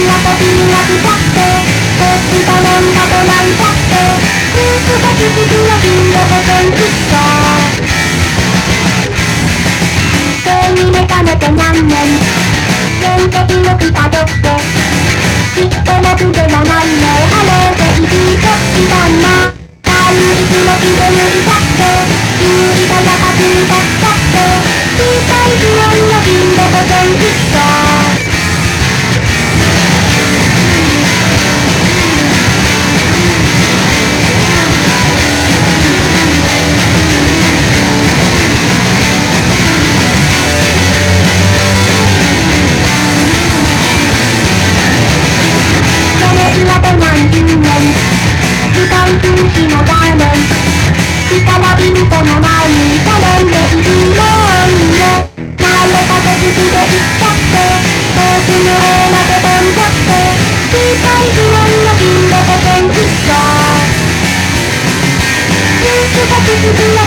時が来たって」「どっちがなんだとなんだって」「ずっとくわけ小さい不安の瓶でお天気さ」「ゆうきがきつくなっ」